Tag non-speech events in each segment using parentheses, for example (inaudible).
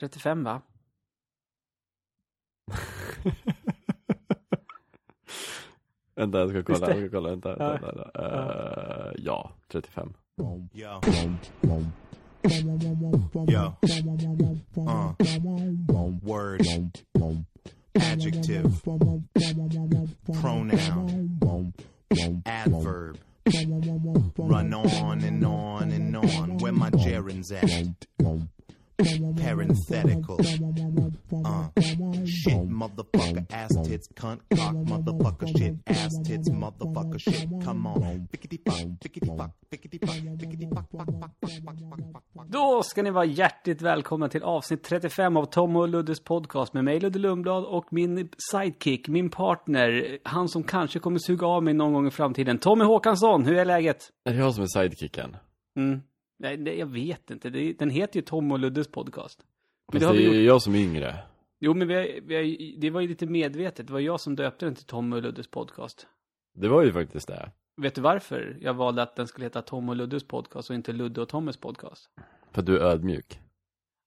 35 va? (laughs) Vänta, jag ska kolla, jag ska kolla, vänta, Ja. vänta, vänta. Eh, ja, 35. Yo. Yo. Uh. Word. Adjective. Pronoun. Adverb. Run on and on and on. Where my gerunds at? Parenthetical. Uh. Shit, motherfucker, ass tits, cunt, cock, motherfucker, shit, ass tits, motherfucker, shit. Come on. Bickety fuck, bickety fuck, bickety fuck, fuck, fuck, fuck, fuck, fuck, fuck, fuck. Då ska ni vara hjärtligt välkomna till avsnitt 35 av Tom och Luddes podcast med mig Ludde Lundblad och min sidekick, min partner, han som kanske kommer suga av mig någon gång i framtiden. Tommy Håkansson, hur är läget? Är det jag som är sidekicken? Mm. Nej, det, jag vet inte. Det, den heter ju Tom och Luddes podcast. Men Fast det det är gjort. jag som är yngre. Jo, men vi har, vi har, det var ju lite medvetet. Det var jag som döpte den till Tom och Luddes podcast. Det var ju faktiskt det. Vet du varför jag valde att den skulle heta Tom och Luddes podcast och inte Ludde och Tommys podcast? För att du är ödmjuk.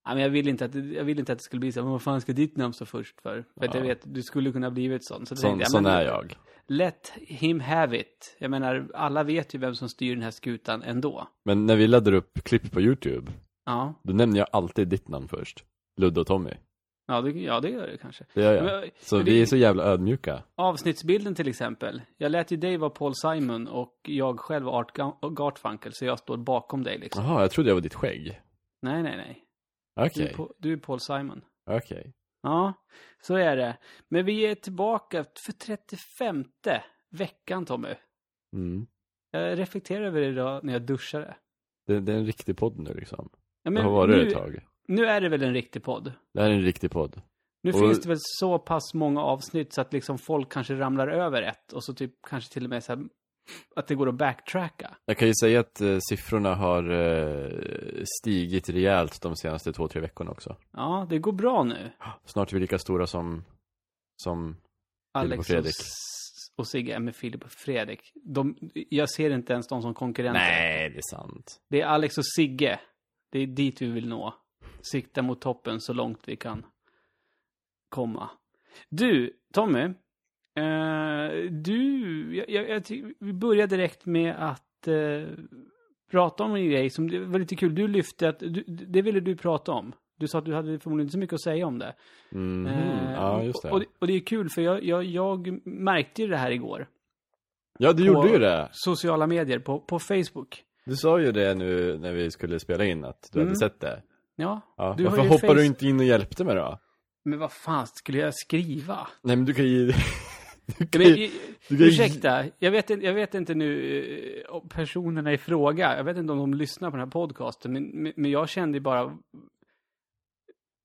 Nej, men jag vill inte att, jag vill inte att det skulle bli så. Men vad fan ska ditt namn stå först för? För att Ja. jag vet, du skulle kunna blivit sån. Så Sån, jag, sån men är jag. Let him have it. Jag menar, alla vet ju vem som styr den här skutan ändå. Men när vi laddar upp klipp på YouTube, Ja, då nämner jag alltid ditt namn först. Ludde och Tommy. ja, det, ja det gör det kanske. Det gör jag. Men, Så men vi det- är så jävla ödmjuka. Avsnittsbilden till exempel. Jag lät ju dig vara Paul Simon och jag själv var Art Ga- Gartfunkel, så jag står bakom dig liksom. Jaha, jag trodde jag var ditt skägg. Nej, nej, nej. Du, Okej, är Pa- du är Paul Simon. okej. Ja, så är det. Men vi är tillbaka för 35 veckan, Tommy. Mm. Jag reflekterar över det idag när jag duschade. Det, det är en riktig podd nu liksom. Ja, Det men har varit det nu, ett tag. nu är det väl en riktig podd? Det här är en riktig podd. Nu Och- finns det väl så pass många avsnitt så att liksom folk kanske ramlar över ett och så typ kanske till och med så här, att det går att backtracka. Jag kan ju säga att eh, siffrorna har eh, stigit rejält de senaste två, tre veckorna också. Ja, det går bra nu. Snart är vi lika stora som, som Alex och Fredrik. och, Sigge är med Filip och Fredrik. De, jag ser inte ens dem som konkurrenter. Nej, det är sant. Det är Alex och Sigge. Det är dit vi vill nå. Sikta mot toppen så långt vi kan komma. Du, Tommy. Eh, du, jag, jag, jag, ty- vi börjar direkt med att eh, prata om en grej som det var lite kul. Du lyfte att, du, det ville du prata om. Du sa att du hade förmodligen inte så mycket att säga om det. Mhm. Eh, Ja, just det. Och, och det är kul för jag, jag, jag märkte ju det här igår. Ja, du gjorde ju det. Sociala medier, på, på Facebook. Du sa ju det nu när vi skulle spela in, att du Mm. hade sett det. Ja, Ja. Du Varför ju hoppar face- du inte in och hjälpte mig då? men vad fan skulle jag skriva? Nej, men du kan ju... Men, ju- ursäkta, jag vet, jag vet inte nu eh, personerna i fråga. Jag vet inte om de lyssnar på den här podcasten, men, men- jag kände bara...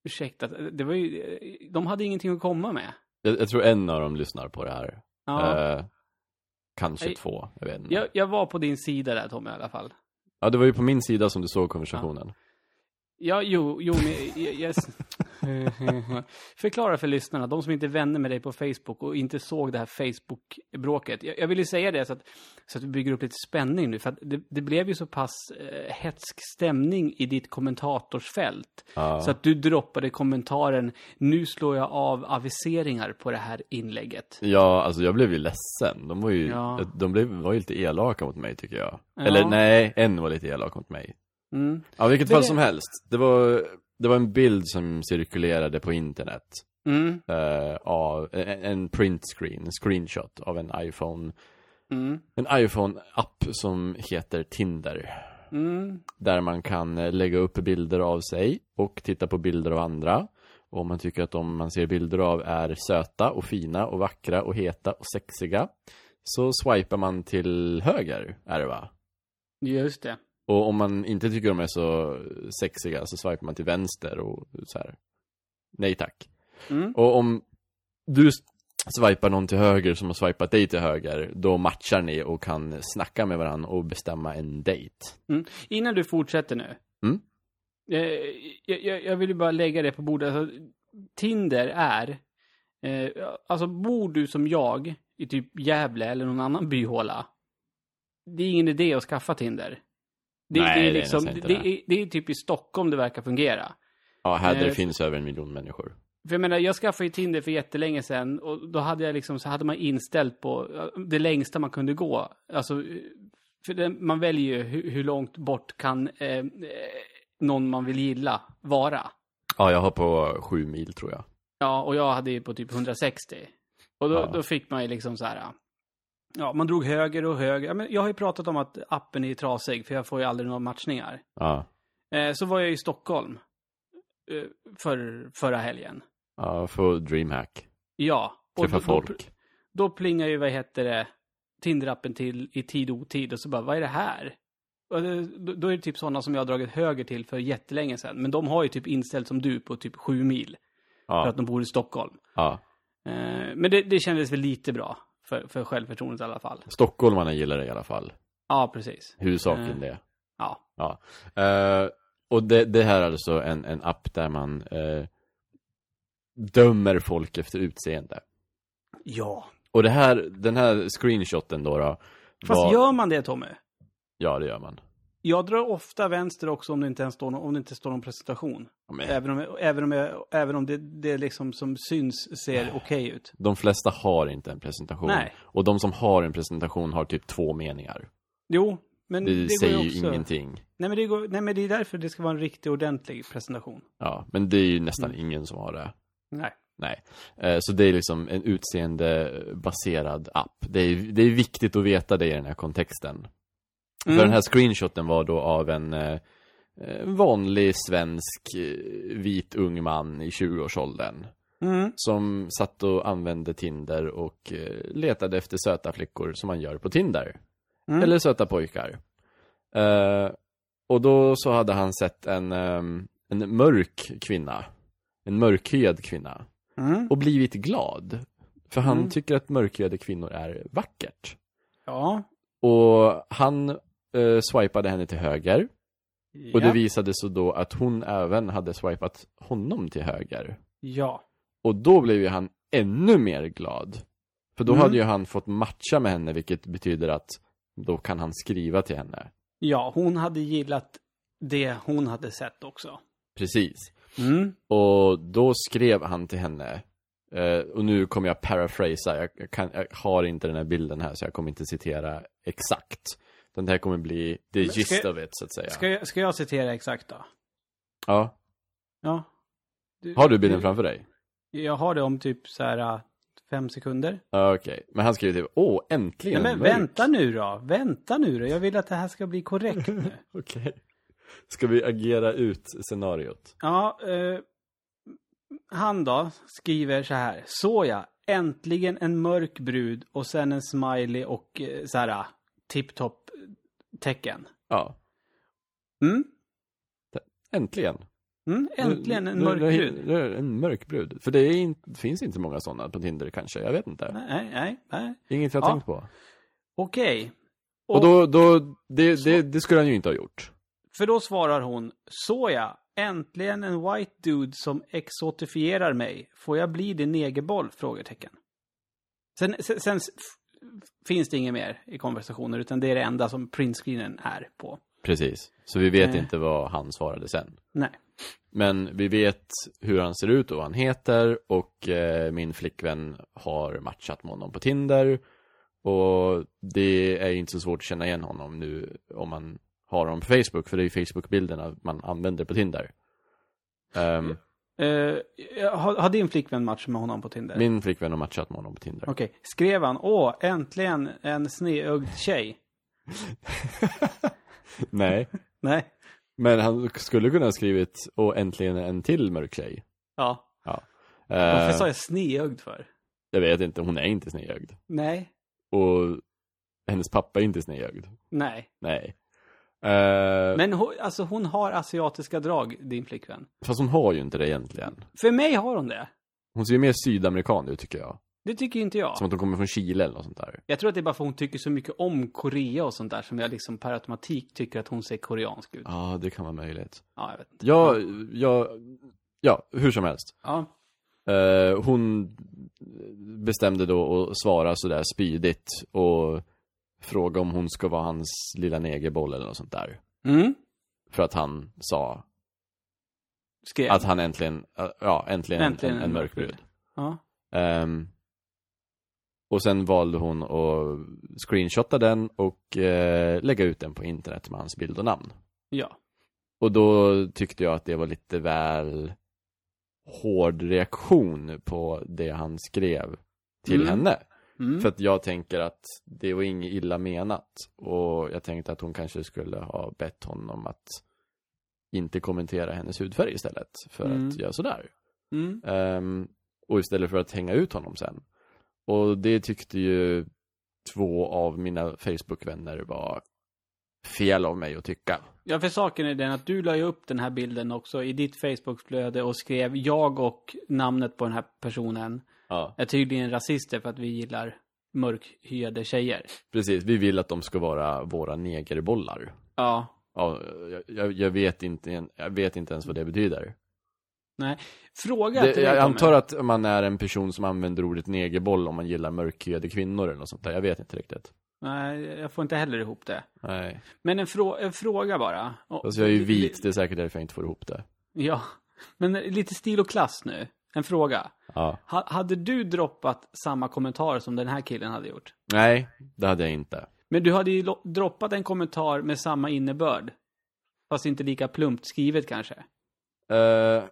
Ursäkta, det var ju... De hade ingenting att komma med. Jag, jag tror en av dem lyssnar på det här. Ja, Eh, kanske Nej. två, jag vet inte. jag, jag var på din sida där Tommy i alla fall. Ja, det var ju på min sida som du såg konversationen. Ja, jo, jo, men... jag- (laughs) jag- (laughs) Förklara för lyssnarna, de som inte är vänner med dig på Facebook och inte såg det här Facebook-bråket. Jag, jag vill ju säga det så att, så att vi bygger upp lite spänning nu, för att det, det blev ju så pass eh, hetsk stämning i ditt kommentatorsfält. Ja. Så att du droppade kommentaren, nu slår jag av aviseringar på det här inlägget. Ja, alltså jag blev ju ledsen. De var ju, Ja. de blev, var ju lite elaka mot mig tycker jag. Ja. Eller nej, en var lite elak mot mig. Mm. Ja, vilket fall som helst. Det var, det var en bild som cirkulerade på internet. Mm. eh, av en, en print screen, en screenshot av en iPhone. Mm. En iPhone-app som heter Tinder. Mm. Där man kan eh, lägga upp bilder av sig och titta på bilder av andra. Och om man tycker att de man ser bilder av är söta och fina och vackra och heta och sexiga. Så swipar man till höger, är det va? Just det. Och om man inte tycker de är så sexiga så swipar man till vänster och så här. Nej tack. Mm. Och om du swipar någon till höger som har swipat dig till höger, då matchar ni och kan snacka med varandra och bestämma en dejt. Mm. Innan du fortsätter nu. Mm. Eh, jag, jag, jag vill ju bara lägga det på bordet. Alltså, Tinder är... Eh, alltså bor du som jag i typ Gävle eller någon annan byhåla. Det är ingen idé att skaffa Tinder. Det, Nej, det, det är är liksom, nästan inte det, det. är, det är typ i Stockholm det verkar fungera. Ja, här där Eh, det finns över en miljon människor. För jag menar, jag skaffade ju Tinder för jättelänge sedan och då hade jag liksom, så hade man inställt på ja, det längsta man kunde gå. Alltså, för det, man väljer ju hur, hur långt bort kan eh, eh, någon man vill gilla vara. Ja, jag har på sju mil tror jag. Ja, och jag hade ju på typ 160. Och då, Ja. då fick man ju liksom så här, ja, man drog höger och höger. Ja, men jag har ju pratat om att appen är trasig, för jag får ju aldrig några matchningar. Ja, Eh, så var jag i Stockholm eh, för, förra helgen. ja för DreamHack. Ja. Träffa då, folk. Då, då plingar ju, vad heter det, Tinder-appen till i tid och otid och så bara, vad är det här? Det, då, är det typ sådana som jag har dragit höger till för jättelänge sedan. Men de har ju typ inställt som du på typ sju mil. För Ja, att de bor i Stockholm. ja. Eh, men det, det kändes väl lite bra. För, för självförtroendet i alla fall. Stockholmarna gillar det i alla fall. Ja, precis. Huvudsaken Eh. det. Ja. Ja. Eh, och det, det här är alltså en, en app där man eh, dömer folk efter utseende. Ja. Och det här, den här screenshoten då, då Fast var- gör man det, Tommy? Ja, det gör man. Jag drar ofta vänster också om det inte ens står någon, om det inte står någon presentation. Ja, men, Även om, även om, jag, även om det, det liksom som syns ser okej ut. de flesta har inte en presentation. Nej. Och de som har en presentation har typ två meningar. Jo, men Det, det, säger ju också... ingenting. Nej men, det går, nej, men det är därför det ska vara en riktig ordentlig presentation. Ja, men det är ju nästan Mm. ingen som har det. Nej. Nej. Eh, Så det är liksom en utseendebaserad app. Det är, det är viktigt att veta det i den här kontexten. Mm. För den här screenshoten var då av en eh, eh, vanlig svensk eh, vit ung man i 20-årsåldern. Mm. Som satt och använde Tinder och eh, letade efter söta flickor som man gör på Tinder. Mm. Eller söta pojkar. Eh, och då så hade han sett en, ehm, en mörk kvinna. En mörkhyad kvinna. Mm. Och blivit glad. För han Mm. tycker att mörkhyade kvinnor är vackert. Ja. Och han eh, swipade henne till höger. Och det Ja. visade sig då att hon även hade swipat honom till höger. Ja. Och då blev ju han ännu mer glad. För då Mm. hade ju han fått matcha med henne, vilket betyder att då kan han skriva till henne. Ja, hon hade gillat det hon hade sett också. Precis. Mm. Och då skrev han till henne. Eh, och nu kommer jag paraphrasa, jag, kan, jag har inte den här bilden här så jag kommer inte citera exakt. Den här kommer bli the Men gist of it så att säga. Ska, jag, ska jag citera exakt då? Ja. Ja. Har du bilden framför dig? Jag har det om typ så här äh, fem sekunder. Okej, men han skrev typ, åh, äntligen Ja, men mörk." vänta nu då. Vänta nu då. Jag vill att det här ska bli korrekt nu. (laughs) Okej. Ska vi agera ut scenariot? Ja, eh, han då skriver så här. Såja, äntligen en mörk brud och sen en smiley och eh, så här äh, tipptopp tecken. Ja, Mm? äntligen. Mm? Äntligen en mörk brud. En mörk brud. För det, in, finns inte många sådana på Tinder kanske, jag vet inte. Nej, nej, nej. Inget jag har Ja. tänkt på. Okej. Och då, då det, det, det skulle han ju inte ha gjort. För då svarar hon, såja, äntligen en white dude som exotifierar mig. Får jag bli din negerboll? Frågetecken. Sen, sen, sen finns det inget mer i konversationer, utan det är det enda som printscreenen är på. Precis. Så vi vet Eh. inte vad han svarade sen. Nej. Men vi vet hur han ser ut och vad han heter och eh, min flickvän har matchat med honom på Tinder. Och det är inte så svårt att känna igen honom nu om man har honom på Facebook, för det är ju Facebook-bilderna man använder på Tinder. Ehm, Eh, har, har din flickvän match med honom på Tinder? min flickvän har matchat med honom på Tinder. Okej. Skrev han, åh, äntligen en snedögd tjej? (laughs) Nej, Nej. men han skulle kunna ha skrivit och äntligen en till mörk tjej. Ja. Ja. Varför Eh, sa jag snedögd för? jag vet inte, hon är inte snedögd. Nej. Och hennes pappa är inte snedögd. Nej. Nej. Eh, Men hon, alltså hon har asiatiska drag, din flickvän. Fast hon har ju inte det egentligen. För mig har hon det. Hon ser ju mer sydamerikan ut tycker jag. Det tycker inte jag. Som att hon kommer från Chile eller något sånt där. Jag tror att det är bara för att hon tycker så mycket om Korea och sånt där som jag liksom per automatik tycker att hon ser koreansk ut. Ja, det kan vara möjligt. Ja, jag vet inte. Ja, ja, ja, hur som helst. Ja. Eh, hon bestämde då att svara sådär spydigt och fråga om hon ska vara hans lilla negerboll eller något sånt där. Mm. För att han sa skrev. Att han äntligen, äh, ja, äntligen, Äntligen en, en, mörk brud. Ja. Ehm, och sen valde hon att screenshotta den och eh, lägga ut den på internet med hans bild och namn. Ja. Och då tyckte jag att det var lite väl hård reaktion på det han skrev till Mm. henne. Mm. För att jag tänker att det var inget illa menat. Och jag tänkte att hon kanske skulle ha bett honom att inte kommentera hennes hudfärg istället. För Mm. att göra sådär. Mm. Ehm, och istället för att hänga ut honom sen. Och det tyckte ju två av mina Facebook-vänner var fel av mig att tycka. Ja, för saken är den att du la ju upp den här bilden också i ditt Facebook-flöde och skrev jag och namnet på den här personen Ja. är tydligen rasister för att vi gillar mörkhyade tjejer. Precis, vi vill att de ska vara våra negerbollar. Ja. Ja, jag, jag, vet inte, jag vet inte ens vad det betyder. Nej. Fråga Det, jag antar att man är en person som använder ordet negerboll om man gillar mörkhyade kvinnor eller något sånt där. Jag vet inte riktigt. Nej, jag får inte heller ihop det. Nej. Men en, frå en fråga bara. Fast jag är ju vit, det är säkert därför jag inte får ihop det. Ja. Men lite stil och klass nu. En fråga. Ja. Ha, hade du droppat samma kommentar som den här killen hade gjort? Nej, det hade jag inte. Men du hade ju droppat en kommentar med samma innebörd. Fast inte lika plumpt skrivet kanske. Eh,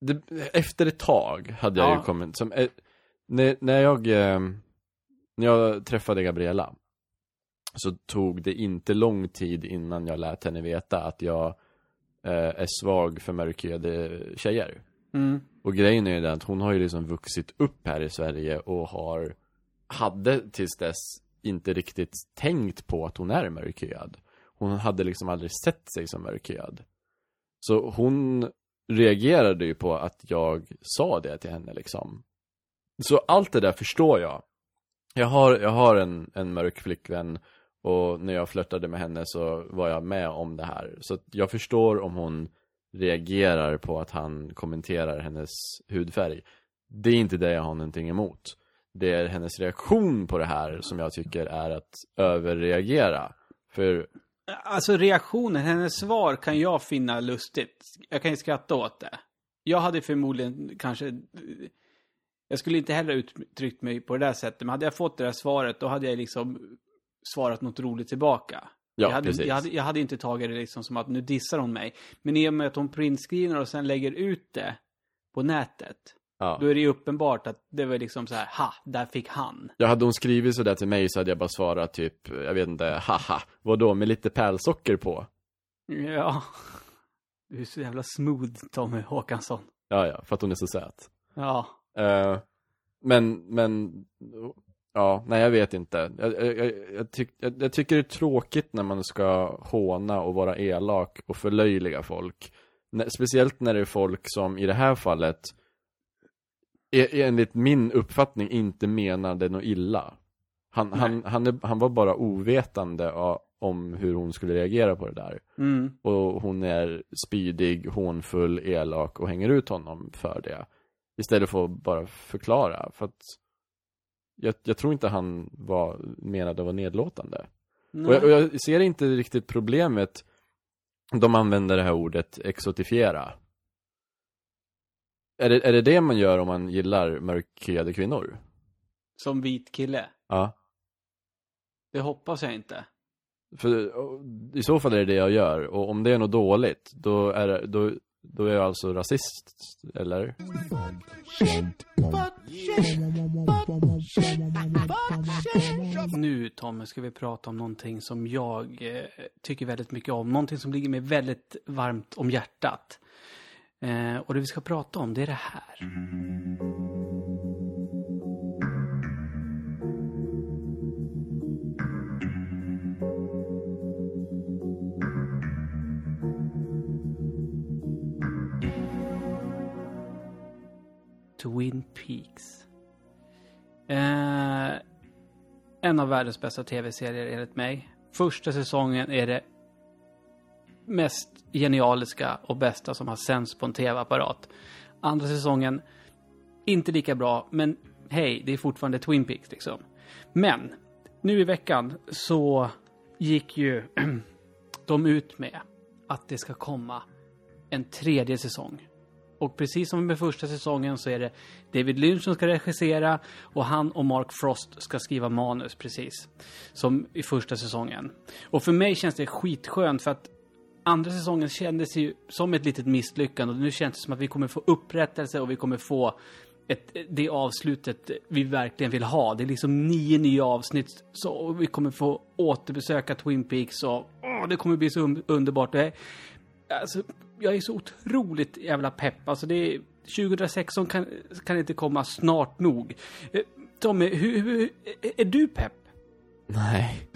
det, efter ett tag hade jag Ja. ju kommit, som, eh, när, när jag eh, när jag träffade Gabriella så tog det inte lång tid innan jag lät henne veta att jag eh, är svag för mörkhyade tjejer. Mm. Och grejen är ju den att hon har ju liksom vuxit upp här i Sverige och har hade tills dess inte riktigt tänkt på att hon är mörkhyad. Hon hade liksom aldrig sett sig som mörkhyad. Så hon reagerade ju på att jag sa det till henne liksom. Så allt det där förstår jag. Jag har, jag har en, en mörk flickvän och när jag flörtade med henne så var jag med om det här. Så jag förstår om hon reagerar på att han kommenterar hennes hudfärg. Det är inte det jag har någonting emot. Det är hennes reaktion på det här som jag tycker är att överreagera. För, Alltså reaktionen, hennes svar kan jag finna lustigt. Jag kan ju skratta åt det. Jag hade förmodligen kanske... Jag skulle inte heller uttryckt mig på det där sättet. Men hade jag fått det där svaret, då hade jag liksom svarat något roligt tillbaka ja jag, hade, precis. jag, hade, jag hade inte tagit det liksom som att nu dissar hon mig. Men i och med att hon printscreenar och sen lägger ut det på nätet. ja. Då är det ju uppenbart att det var liksom så här, ha, där fick han. Ja, hade hon skrivit sådär till mig så hade jag bara svarat typ, jag vet inte, haha, vadå, med lite pärlsocker på? Ja. Du är så jävla smooth, Tommy Håkansson. Ja, ja, för att hon är så söt. Ja. Eh, men, men, ja, nej jag vet inte. Jag, jag, jag, tyck, jag, tycker det är tråkigt när man ska håna och vara elak och förlöjliga folk. Speciellt när det är folk som i det här fallet, enligt min uppfattning, inte menade något illa. Han, han, han, är, han var bara ovetande om hur hon skulle reagera på det där. Mm. Och hon är spydig, hånfull, elak och hänger ut honom för det. Istället för att bara förklara. För att jag, jag tror inte han var menad att vara nedlåtande. Och jag, och jag ser inte riktigt problemet. De använder det här ordet exotifiera. Är det, är det det man gör om man gillar mörkhyade kvinnor? Som vit kille. Ja. Det hoppas jag inte. För i så fall är det det jag gör. Och om det är något dåligt, då är, det, då, då är jag alltså rasist, eller? Nu Tommy ska vi prata om någonting som jag eh, tycker väldigt mycket om. Någonting som ligger mig väldigt varmt om hjärtat. Eh, och det vi ska prata om det är det här. Twin Peaks. Eh, en av världens bästa tv-serier enligt mig. Första säsongen är det mest genialiska och bästa som har sänds på en tv-apparat. Andra säsongen, inte lika bra, men hej, det är fortfarande Twin Peaks liksom. Men, nu i veckan så gick ju (clears throat) de ut med att det ska komma en tredje säsong. Och precis som med första säsongen så är det David Lynch som ska regissera och han och Mark Frost ska skriva manus precis. Som i första säsongen. Och för mig känns det skitskönt för att andra säsongen kändes ju som ett litet misslyckande och nu känns det som att vi kommer få upprättelse och vi kommer få ett, det avslutet vi verkligen vill ha. Det är liksom nio nya avsnitt så och vi kommer få återbesöka Twin Peaks och åh, det kommer bli så un- underbart. Alltså, jag är så otroligt jävla pepp. Alltså det är, 2016 kan, kan inte komma snart nog. Eh, Tommy, hur, hur, är du pepp? Nej.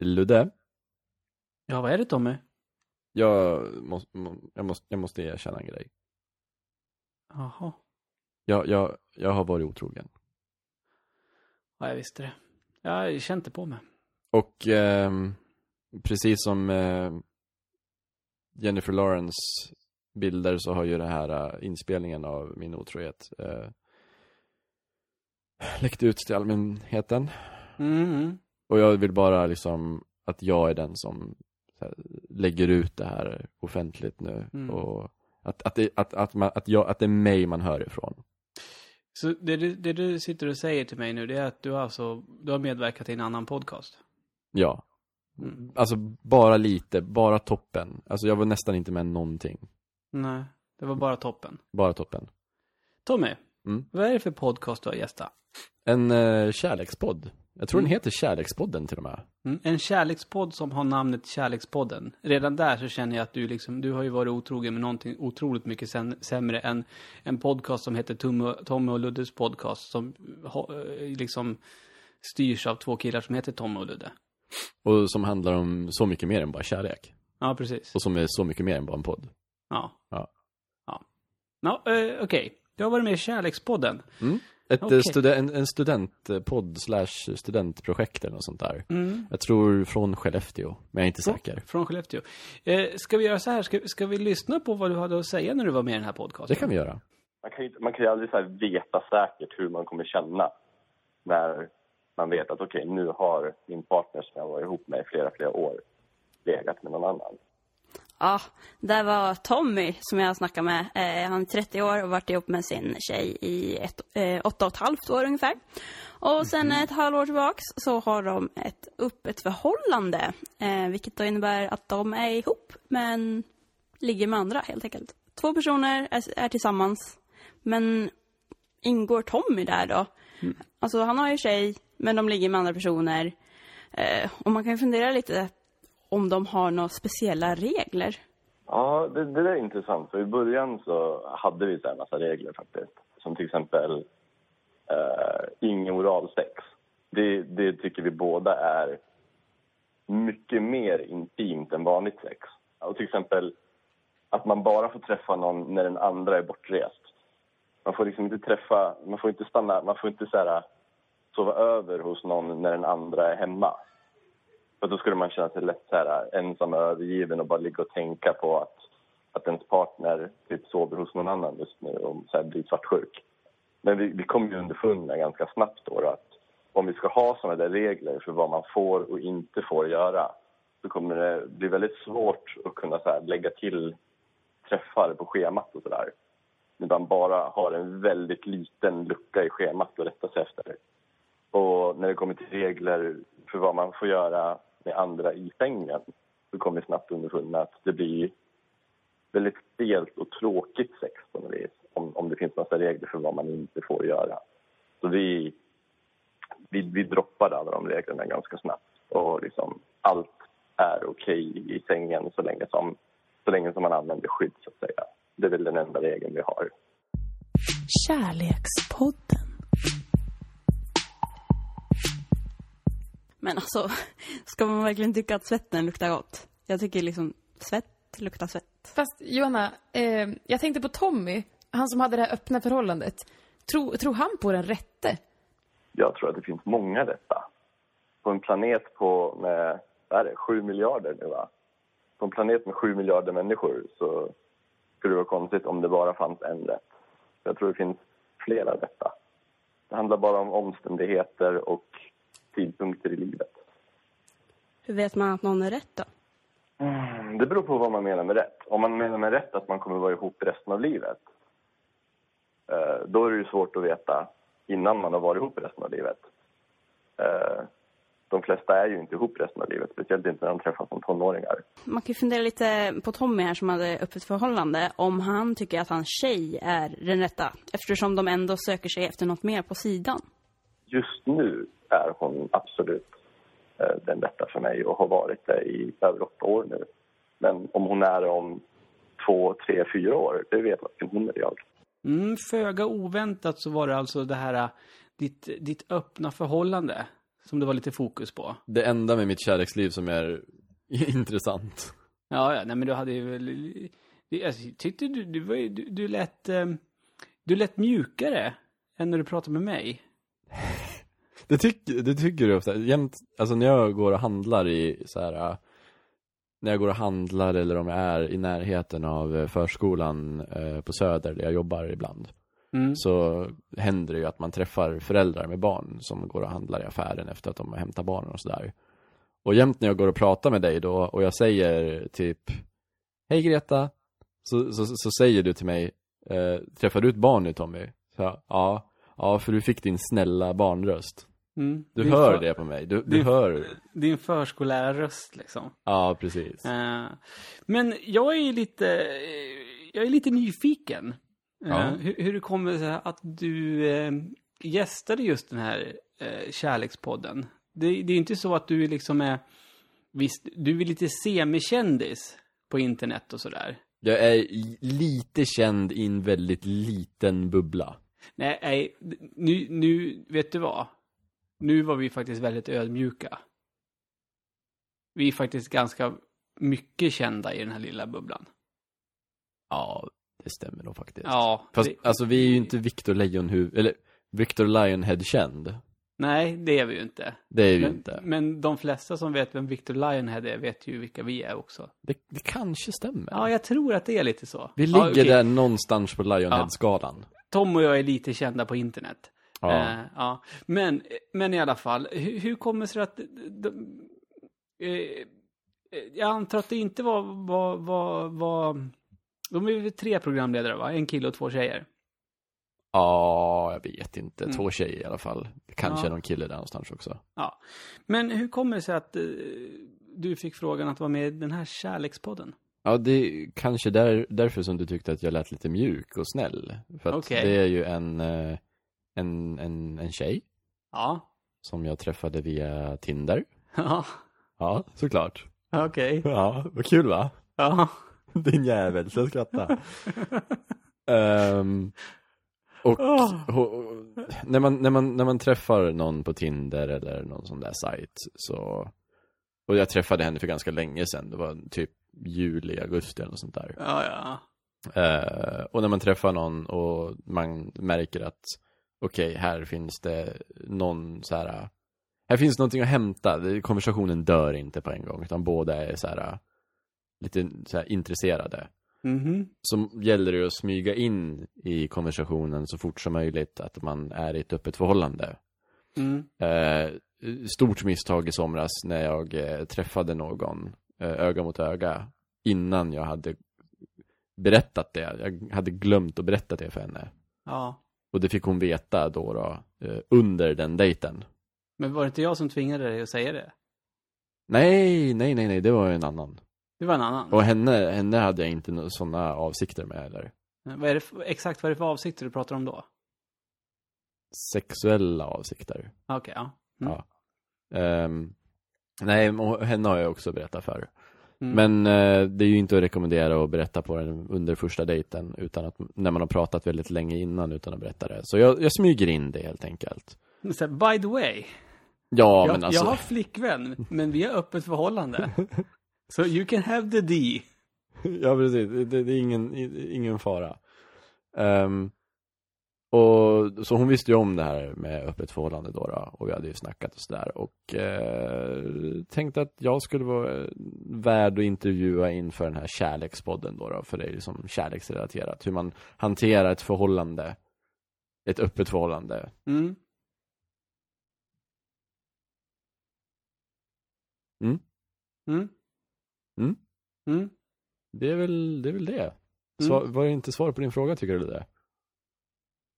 Ludde, Ja, vad är det Tommy? jag måste, jag måste, jag måste erkänna en grej. Jaha, Jag, jag, jag har varit otrogen. ja, jag visste det. Jag kände på mig. Och ehm, precis som eh, Jennifer Lawrence bilder så har ju det här eh, inspelningen av min otrohet eh, läckt ut till allmänheten. Mm. Och jag vill bara liksom att jag är den som här, lägger ut det här offentligt nu. Mm. Och att, att, det, att, att, man, att, jag, att det är mig man hör ifrån. Så det, du- det du sitter och säger till mig nu, det är att du alltså, du har medverkat i en annan podcast? Ja. Alltså bara lite, bara toppen. Alltså jag var nästan inte med någonting. Nej, det var bara toppen. Bara toppen. Tommy, Mm. vad är det för podcast du har gästat? En uh, kärlekspodd. Jag tror Mm. den heter Kärlekspodden till och med. Mm, en kärlekspodd som har namnet Kärlekspodden. Redan där så känner jag att du liksom, du har ju varit otrogen med någonting otroligt mycket sen, sämre än en podcast som heter Tommy, Tommy och Luddes podcast som eh, liksom styrs av två killar som heter Tommy och Ludde. Och som handlar om så mycket mer än bara kärlek. Ja, precis. Och som är så mycket mer än bara en podd. Ja. Ja. Ja. Ja, eh, okej. Du har varit med i Kärlekspodden. Ett, Okej. eh, studen- en, en studentpodd slash studentprojekt eller något sånt där. Mm. Jag tror från Skellefteå, men jag är inte säker. Från Skellefteå. Eh, ska vi göra så här? Ska, ska vi lyssna på vad du hade att säga när du var med i den här podcasten? Det kan vi göra. man kan ju, man kan ju aldrig så här veta säkert hur man kommer känna när man vet att okej, nu har min partner som jag var ihop med i flera, flera år legat med någon annan. Ja, där var Tommy som jag snackade med. Eh, han är 30 år och varit ihop med sin tjej i ett, eh, åtta och ett halvt år ungefär. Och sen ett halvår tillbaks så har de ett öppet förhållande. Eh, vilket då innebär att de är ihop men ligger med andra helt enkelt. Två personer är, är tillsammans. Men ingår Tommy där då? Alltså han har ju tjej men de ligger med andra personer. Eh, och man kan ju fundera lite om de har några speciella regler. Ja, det, det där är intressant. För i början så hade vi så här en massa regler faktiskt. Som till exempel eh, ingen oralsex. Det, det tycker vi båda är mycket mer intimt än vanligt sex. Och till exempel att man bara får träffa någon när den andra är bortrest. Man får liksom inte träffa, man får inte stanna, man får inte så här, sova över hos någon när den andra är hemma. För då skulle man känna sig lätt så här, äh, ensam och övergiven och bara ligga och tänka på att, att ens partner typ sover hos någon annan just nu och så här blir svartsjuk. Men vi, vi kom ju underfund med ganska snabbt då, då att om vi ska ha sådana där regler för vad man får och inte får göra så kommer det bli väldigt svårt att kunna så här, lägga till träffar på schemat och sådär. Man bara har en väldigt liten lucka i schemat att rätta sig efter. Och när det kommer till regler för vad man får göra med andra i sängen så kommer vi snabbt underfund med att det blir väldigt stelt och tråkigt sex på något vis om, om det finns massa regler för vad man inte får göra. Så vi, vi, vi droppade alla de reglerna ganska snabbt och liksom allt är okej i sängen så länge, som, så länge som man använder skydd så att säga. Det är väl den enda regeln vi har. Kärlekspodden. Men alltså, (laughs) ska man verkligen tycka att svetten luktar gott? Jag tycker liksom, svett luktar svett. Fast Johanna, eh, jag tänkte på Tommy, han som hade det här öppna förhållandet. Tro, tror han på den rätte? Jag tror att det finns många detta. På en planet på med, vad är det, sju miljarder nu va? På en planet med sju miljarder människor så skulle det vara konstigt om det bara fanns en rätt. Jag tror det finns flera rätta. Det handlar bara om omständigheter och tidpunkter i livet. Hur vet man att någon är rätt då? Mm, Det beror på vad man menar med rätt. Om man menar med rätt att man kommer vara ihop resten av livet, eh, då är det ju svårt att veta innan man har varit ihop resten av livet. Eh, De flesta är ju inte ihop resten av livet, speciellt inte när de träffas som tonåringar. Man kan ju fundera lite på Tommy här som hade öppet förhållande, om han tycker att hans tjej är den rätta, eftersom de ändå söker sig efter något mer på sidan. Just nu är hon absolut eh, den rätta för mig och har varit det i över åtta år nu. Men om hon är om två, tre, fyra år, det vet varken hon eller jag. Mm, föga oväntat så var det alltså det här, äh, ditt, ditt öppna förhållande som det var lite fokus på. Det enda med mitt kärleksliv som är (laughs) intressant. Ja, ja, nej men du hade ju väl... Jag tyckte du, du, var, du, du lät... eh, Du lät mjukare än när du pratade med mig. Det, tyck, det tycker du ofta. Jämt, alltså när jag går och handlar i så här. äh, När jag går och handlar eller om jag är i närheten av eh, förskolan eh, på Söder där jag jobbar ibland. Mm. Så händer det ju att man träffar föräldrar med barn som går och handlar i affären efter att de har hämtat barnen och sådär. Och jämt när jag går och pratar med dig då och jag säger typ Hej Greta Så, så, så säger du till mig eh, Träffar du ett barn nu Tommy? Så, ja, ja för du fick din snälla barnröst Mm. Du Din hör för- det på mig, du, du din- hör Din förskollärarröst liksom. Ja, precis Eh, men jag är lite, jag är lite nyfiken. Eh, Ja. hur, hur det kommer sig att du eh, gästade just den här eh, kärlekspodden. Det, det är inte så att du liksom är, visst, du är lite semikändis på internet och sådär. Jag är lite känd i en väldigt liten bubbla Nej, nej, nu, nu, vet du vad? Nu var vi faktiskt väldigt ödmjuka. Vi är faktiskt ganska mycket kända i den här lilla bubblan. Ja, det stämmer nog faktiskt Ja. Fast det- alltså vi är ju inte Victor Lejonhuvud, eller Victor Lionhead-känd Nej, det är vi ju inte. Det är vi Men, inte men de flesta som vet vem Victor Lionhead är vet ju vilka vi är också. det, det kanske stämmer Ja, jag tror att det är lite så. Vi Ja, ligger okej. där någonstans på Lionhead-skalan. Tom och jag är lite kända på internet. Ja. Eh, ja. Men, men i alla fall, hur, hur kommer det sig att... De, eh, jag antar att det inte var, var, var, var... De är ju tre programledare va? En kille och två tjejer. Ja, jag vet inte. Mm. Två tjejer i alla fall. Kanske Ja. någon kille där någonstans också. Ja. Men hur kommer det sig att eh, du fick frågan att vara med i den här kärlekspodden? Ja, det är kanske där, därför som du tyckte att jag lät lite mjuk och snäll. För att Okej. det är ju en, eh, en, en, en tjej Ja. som jag träffade via Tinder. (laughs) Ja, Ja, såklart. okej. Ja, vad kul va? Ja. (laughs) Din jävel, så jag skrattar. (laughs) Ehm, och Åh. ho- när, man, när, man, när man träffar någon på Tinder eller någon sån där sajt så Och jag träffade henne för ganska länge sedan, det var typ juli, augusti eller något sånt där Ja, ja. Eh, Och när man träffar någon och man märker att Okej, här finns det någon så här. Här finns någonting att hämta, konversationen dör inte på en gång utan båda är så här Lite så här intresserade Mhm. så gäller det att smyga in i konversationen så fort som möjligt att man är i ett öppet förhållande. Mm. Eh, stort misstag i somras när jag eh, träffade någon eh, öga mot öga innan jag hade berättat det. Jag hade glömt att berätta det för henne. Ja. Och det fick hon veta då, då eh, under den dejten. Men var det inte jag som tvingade dig att säga det? Nej, nej, nej, nej, det var en annan. Det var en annan. Och henne, henne hade jag inte sådana avsikter med eller Vad är det för, exakt vad är det för avsikter du pratar om då? sexuella avsikter. Okej, ja. Mm. Ja. Ehm, nej, henne har jag också berättat för. Mm. Men eh, det är ju inte att rekommendera att berätta på den under första dejten utan att, när man har pratat väldigt länge innan utan att berätta det. Så jag, jag smyger in det helt enkelt. Så by the way. Ja, jag, men alltså. jag har flickvän, men vi har öppet förhållande. Så you can have the D. (laughs) ja, precis. Det, det är ingen, ingen fara. Ehm, och så hon visste ju om det här med öppet förhållande då, då och vi hade ju snackat och sådär och eh, tänkte att jag skulle vara värd att intervjua inför den här kärlekspodden då, då för det är liksom kärleksrelaterat hur man hanterar ett förhållande ett öppet förhållande Mm. Mm. Mm. Mm. Mm. Det är väl det. Är väl det. Svar, Var det inte svar på din fråga tycker du det?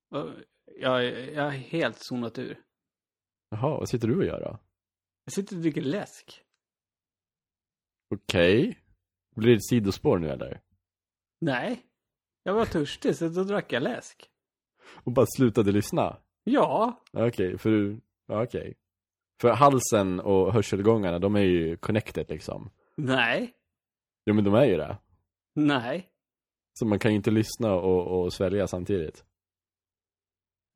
Jag, jag har helt zonat ur. Jaha, vad sitter du och gör då? Jag sitter och dricker läsk. Okej. Blir det ett sidospår nu eller? Nej. Jag var törstig så då drack jag läsk. Och bara slutade lyssna? Ja. Okej, för du, okej. För halsen och hörselgångarna, de är ju connected liksom. Nej. Jo men de är ju det. Nej. Så man kan ju inte lyssna och, och svälja samtidigt.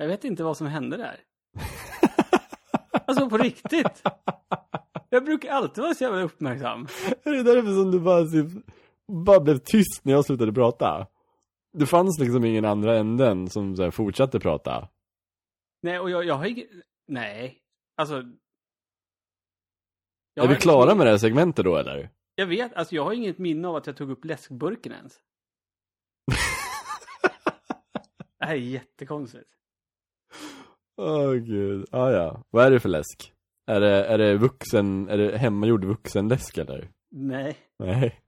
Jag vet inte vad som hände där. (laughs) Alltså på riktigt. Jag brukar alltid vara så jävla uppmärksam. Är det därför som du bara, typ, bara blev tyst när jag slutade prata? Det fanns liksom ingen andra änden som så här, fortsatte prata. Nej, och jag, jag har ingen... Nej. Alltså... Är vi klara med det här segmentet då eller? Jag vet, alltså jag har inget minne av att jag tog upp läskburken ens. (laughs) det här är jättekonstigt. Åh gud, ah, ja. Vad är det för läsk? Är det, är det vuxen, är det hemmagjord vuxenläsk eller? Nej, Nej.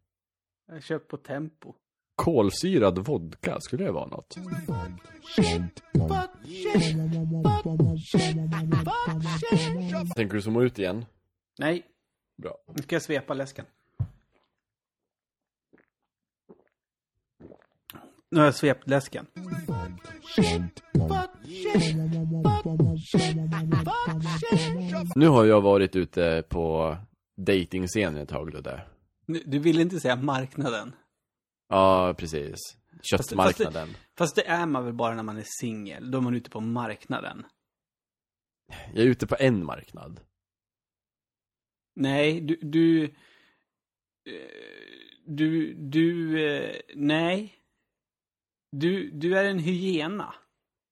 jag köpt på Tempo. Kolsyrad vodka, skulle det vara något? Tänker du zooma ut igen? Nej, Bra. nu ska jag svepa läsken. Nu har jag svept läsken. Nu har jag varit ute på datingscenen ett tag Ludde. Du vill inte säga marknaden. Ja, precis. Köttmarknaden. Fast det är man väl bara när man är singel. Då är man ute på marknaden. Jag är ute på en marknad. Nej, du... Du... eh, Du... du eh, nej. Du, du är en hyena.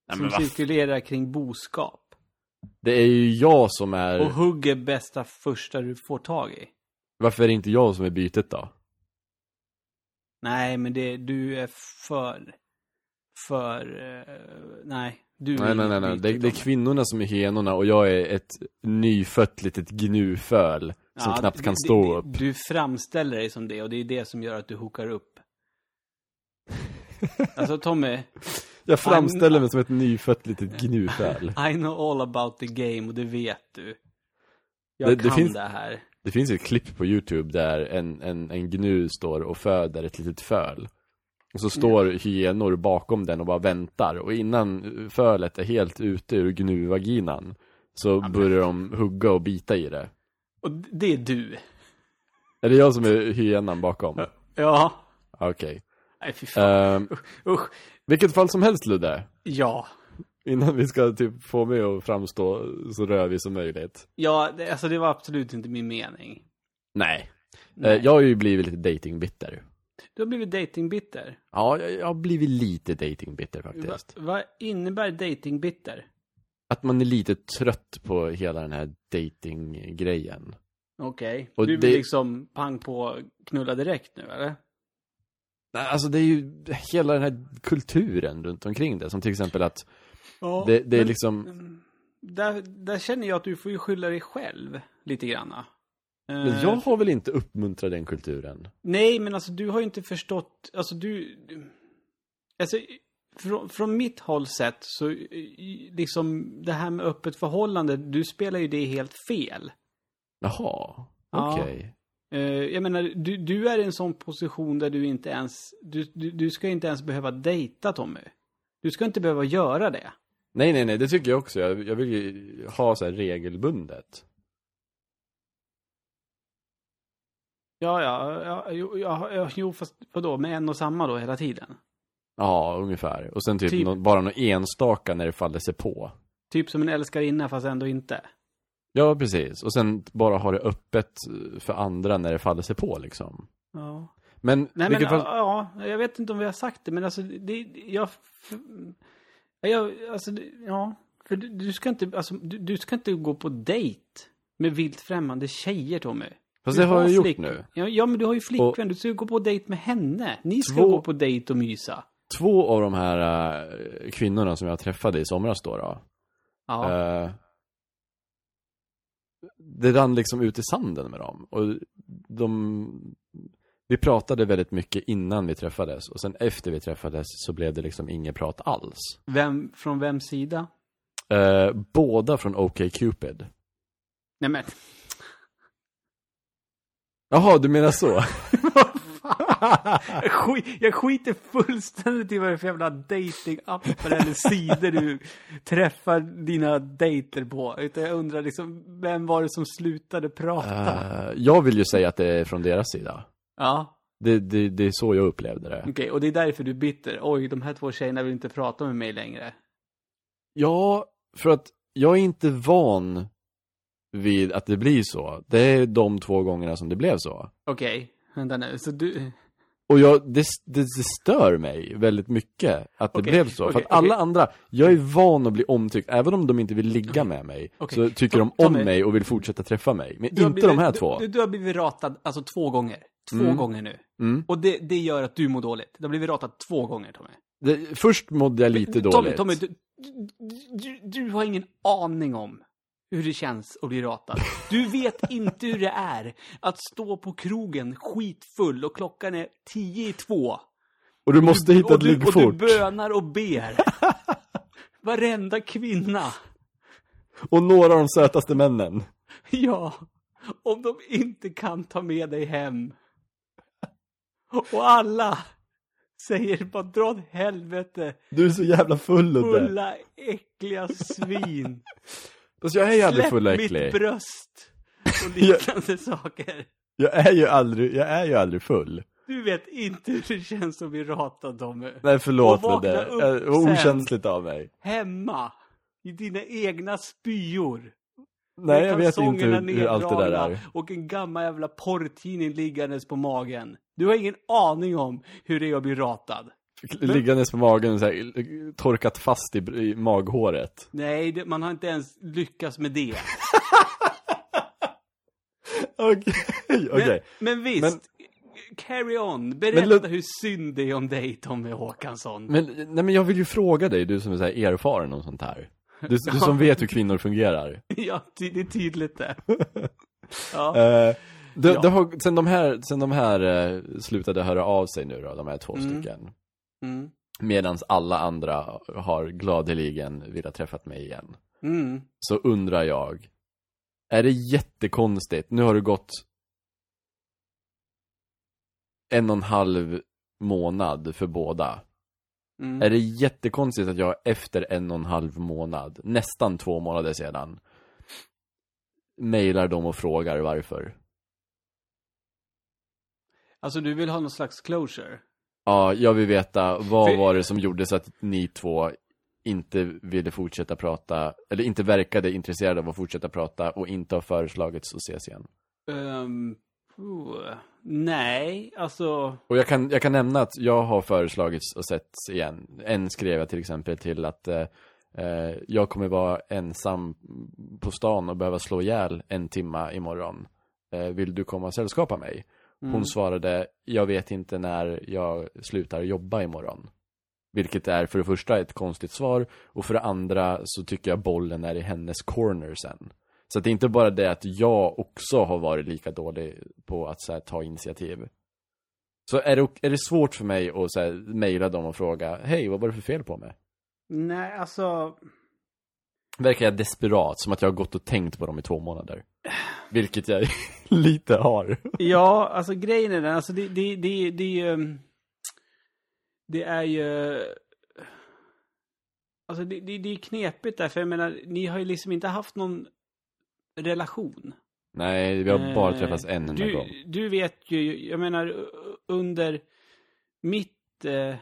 Nej, som cirkulerar kring boskap. Det är ju jag som är... Och hugger bästa första du får tag i. Varför är det inte jag som är bytet då? Nej, men det, du är för... För... eh, nej. Du Nej, är nej, nej, nej. Det, det är kvinnorna som är hyenorna och jag är ett nyfött litet gnuföl som Ja, knappt kan det- stå upp. Du framställer dig som det och det är det som gör att du hookar upp. Alltså Tommy, Jag framställer I'm- mig som ett nyfött litet gnuföl. (laughs) I know all about the game och det vet du. Jag Det- det kan finns- det här. Det finns ett klipp på YouTube där en, en, en gnu står och föder ett litet föl. Och så står hyenor bakom den och bara väntar. Och innan fölet är helt ute ur gnuvaginan så börjar de hugga och bita i det. Och det är du. Är det jag som är hyenan bakom? Ja. Okej. Nej, fy fan. Ehm, Usch. vilket fall som helst Ludde. Ja. Innan vi ska typ få mig att framstå så rövig som möjligt. Ja, det, alltså det var absolut inte min mening. Nej. Nej. Eh, jag har ju blivit lite datingbitter. Du har blivit datingbitter. Ja, jag, jag har blivit lite datingbitter Va, faktiskt. vad innebär datingbitter? Att man är lite trött på hela den här datinggrejen. Okej. Och Du vill det- liksom pang på knulla direkt nu, eller? Alltså det är ju hela den här kulturen runt omkring det. Som till exempel att Ja, det, det är men- liksom... Där, där känner jag att du får ju skylla dig själv lite granna. Men Eh, jag har väl inte uppmuntrat den kulturen? Nej, men alltså du har ju inte förstått, alltså du... Alltså, från, från mitt håll sett så, i- liksom det här med öppet förhållande, du spelar ju det helt fel. Jaha, Ja. okej. Eh, jag menar, du, du är i en sån position där du inte ens, du, du, du ska inte ens behöva dejta Tommy. Du ska inte behöva göra det. Nej, nej, nej, det tycker jag också. Jag, jag vill ju ha så här regelbundet. Ja, ja, ja, jo, ja, jo fast vadå, med en och samma då hela tiden? Ja, ungefär. Och sen typ, Typ. Nå, bara någon enstaka när det faller sig på. Typ som en älskarinna fast ändå inte. Ja, precis. Och sen bara ha det öppet för andra när det faller sig på liksom. Ja. Men, Nej men fall... ja, jag vet inte om vi har sagt det men alltså det, jag, jag alltså ja, för du, du ska inte, alltså du, du ska inte gå på dejt med vilt främmande tjejer Tommy. Fast Du det har jag gjort flick- nu. Ja, ja men du har ju flickvän, du ska ju gå på dejt med henne. Ni ska Två- gå på dejt och mysa. Två av de här äh, kvinnorna som jag träffade i somras då, då Ja. eh, det rann liksom ut i sanden med dem. Och de, vi pratade väldigt mycket innan vi träffades och sen efter vi träffades så blev det liksom inget prat alls. Vem, från vems sida? Eh, båda från OkCupid. Nej men, Jaha, du menar så? (laughs) (laughs) jag, skit, jag skiter fullständigt i vad det är för jävla datingappar (laughs) eller sidor du träffar dina dejter på. Utan jag undrar liksom, vem var det som slutade prata? Eh, jag vill ju säga att det är från deras sida. Ja, Det, det, det är så jag upplevde det. okej. Och det är därför du bitter. Oj, de här två tjejerna vill inte prata med mig längre. Ja, för att jag är inte van vid att det blir så. Det är de två gångerna som det blev så. Okej, vänta nu. Så du... Och jag, det, det, det stör mig väldigt mycket att det Okej, blev så. okej, för att alla okej. andra, jag är van att bli omtyckt, även om de inte vill ligga med mig. Så tycker de om mig. och vill fortsätta träffa mig. Men inte blivit, de här du, två. Du, du har blivit ratad, alltså två gånger. Två Mm. gånger nu. Mm. Och det, det gör att du mår dåligt. Du har blivit ratad två gånger, Tommy. Det, först mådde jag lite Tommy, dåligt. Tommy, du, du, du, du har ingen aning om hur det känns att bli ratad. Du vet inte hur det är att stå på krogen skitfull och klockan är tio i två. och du måste hitta ett ligg och du fort. bönar och ber. (laughs) Varenda kvinna. Och några av de sötaste männen. Ja, om de inte kan ta med dig hem. Och alla säger bara dra åt helvete, Du är så jävla full Ludde. fulla äckliga svin. Fast jag är ju aldrig Släpp full och mitt äcklig. bröst. Och (laughs) liknande saker. Jag är ju aldrig, jag är ju aldrig full. Du vet inte hur det känns att bli ratad Tommy. Nej förlåt Ludde. upp Jag- okänsligt av mig. Hemma. I dina egna spyor. Nej jag vet inte hur, hur allt det där är. Och en gammal jävla porrtidning liggandes på magen. Du har ingen aning om hur det är att bli ratad. (laughs) Liggandes på magen så här, torkat fast i, i maghåret. Nej, det, man har inte ens lyckats med det. (laughs) Okej, okej. Men, men visst, Men- carry on. Berätta Lud- hur synd det är om dig, Tommy Håkansson. Men, nej men jag vill ju fråga dig, du som är så här erfaren om sånt här. Du, du som (laughs) vet hur kvinnor fungerar. Ja, det är tydligt det. Ja. Eh, det, Ja. det har, sen de här, sen de här eh, slutade höra av sig nu då, de här två Mm. stycken. Mm. Medan alla andra har gladeligen velat träffat mig igen. Mm. Så undrar jag, är det jättekonstigt, nu har det gått en och en halv månad för båda. Mm. Är det jättekonstigt att jag efter en och en halv månad, nästan två månader sedan, mejlar dem och frågar varför? Alltså, du vill ha någon slags closure? Ja, jag vill veta, vad För- var det som gjorde så att ni två inte ville fortsätta prata, eller inte verkade intresserade av att fortsätta prata och inte har föreslagits att ses igen? Um, oh, nej, alltså... Och jag kan, jag kan nämna att jag har föreslagits och setts igen. En skrev jag till exempel till att eh, eh, jag kommer vara ensam på stan och behöva slå ihjäl en timma imorgon. Eh, vill du komma och sällskapa mig? Hon Mm. svarade, jag vet inte när jag slutar jobba imorgon. Vilket är för det första ett konstigt svar och för det andra så tycker jag bollen är i hennes corner sen. Så det är inte bara det att jag också har varit lika dålig på att här, ta initiativ. Så är det, är det svårt för mig att så mejla dem och fråga, hej vad var det för fel på mig? Nej, alltså... Verkar jag desperat, som att jag har gått och tänkt på dem i två månader. (sighs) Vilket jag (laughs) lite har. Ja, alltså grejen är den, alltså det, det, det, det, ehm, det är ju... Alltså det, det, det är knepigt där, för jag menar, ni har ju liksom inte haft någon relation. Nej, vi har bara Eh, träffats en enda du, gång. Du vet ju, jag menar under mitt, eh,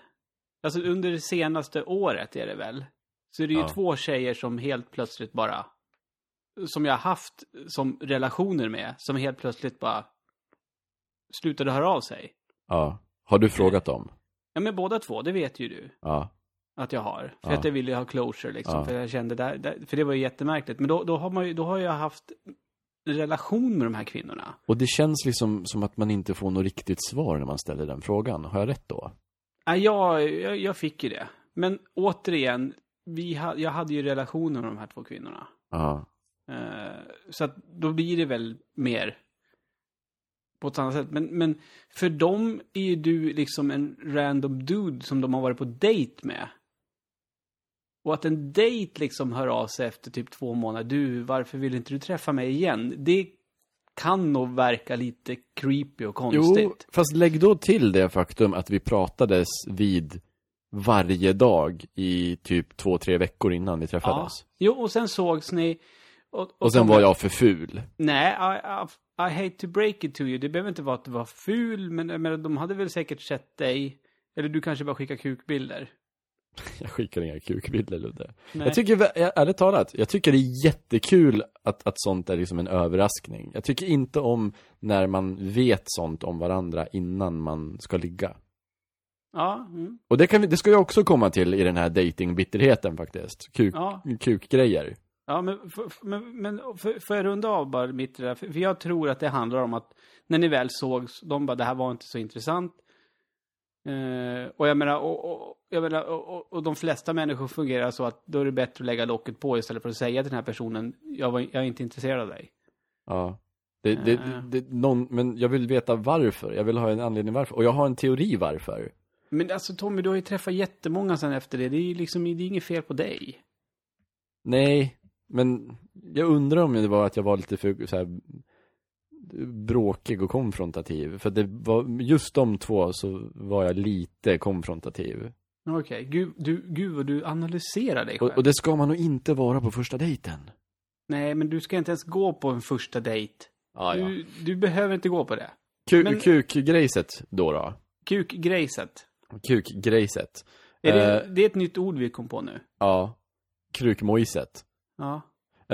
alltså under det senaste året är det väl? Så är det ju Ja. två tjejer som helt plötsligt bara, som jag har haft som relationer med, som helt plötsligt bara slutade höra av sig. Ja. Har du frågat dem? Ja men båda två, det vet ju du Ja. att jag har. För Ja. att jag ville ha closure liksom. Ja. För jag kände där, där, för det var ju jättemärkligt. Men då, då har man ju, då har jag haft en relation med de här kvinnorna. Och det känns liksom som att man inte får något riktigt svar när man ställer den frågan. Har jag rätt då? Ja, jag, jag, jag fick ju det. Men återigen, vi ha, jag hade ju relationer med de här två kvinnorna. Ja. Eh, så att då blir det väl mer på ett annat sätt. Men, men för dem är ju du liksom en random dude som de har varit på dejt med. Och att en dejt liksom hör av sig efter typ två månader. Du, varför vill inte du träffa mig igen? Det kan nog verka lite creepy och konstigt. Jo, fast lägg då till det faktum att vi pratades vid varje dag i typ två, tre veckor innan vi ja. träffades. Jo, och sen sågs ni. Och, Och sen de- var jag för ful. Nej, I, I, I hate to break it to you. Det behöver inte vara att du var ful, men, menar, de hade väl säkert sett dig. Eller du kanske bara skickar kukbilder. (laughs) Jag skickar inga kukbilder Ludde. Jag tycker, ärligt talat, jag tycker det är jättekul att, att sånt är liksom en överraskning. Jag tycker inte om när man vet sånt om varandra innan man ska ligga. Ja, mm. Och det, kan vi, det ska jag också komma till i den här datingbitterheten faktiskt. Kuk, Ja. Kukgrejer. Ja men, för, men, men för, får jag runda av bara mitt det där? För, för jag tror att det handlar om att när ni väl sågs, de bara det här var inte så intressant. Eh, och jag menar, och, och, jag menar och, och, de flesta människor fungerar så att då är det bättre att lägga locket på istället för att säga till den här personen, jag, var, jag är inte intresserad av dig. Ja. Det, det, det, det, någon, men jag vill veta varför. Jag vill ha en anledning varför. Och jag har en teori varför. Men alltså Tommy, du har ju träffat jättemånga sen efter det. Det är ju liksom, det är inget fel på dig. Nej, men jag undrar om det var att jag var lite för så här, bråkig och konfrontativ. För det var, just de två så var jag lite konfrontativ. Okej, gud, du, gud vad du analyserar dig själv. Och, och det ska man nog inte vara på första dejten. Nej, men du ska inte ens gå på en första dejt. Ah, ja. Du, du behöver inte gå på det. Ku, men- Kukgrejset då då? Kukgrejset. Kukgrejset. Är det, Eh. det är ett nytt ord vi kom på nu. Ja. Krukmojset. Ja.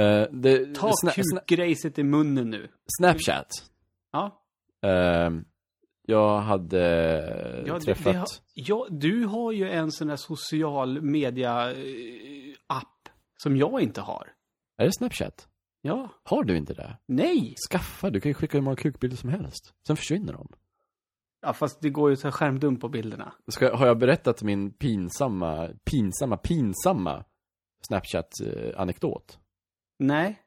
Eh, det, Ta kukgrejset i munnen nu. Snapchat. Ja. Eh, jag hade ja det- träffat... det har, ja, du har ju en sån där social media eh, som jag inte har. Är det Snapchat? Ja. Har du inte det? Nej! Skaffa, du kan ju skicka hur många kukbilder som helst. Sen försvinner de. Ja, fast det går ju så här skärmdump på bilderna. Ska, har jag berättat min pinsamma, pinsamma, pinsamma Snapchat-anekdot? Nej.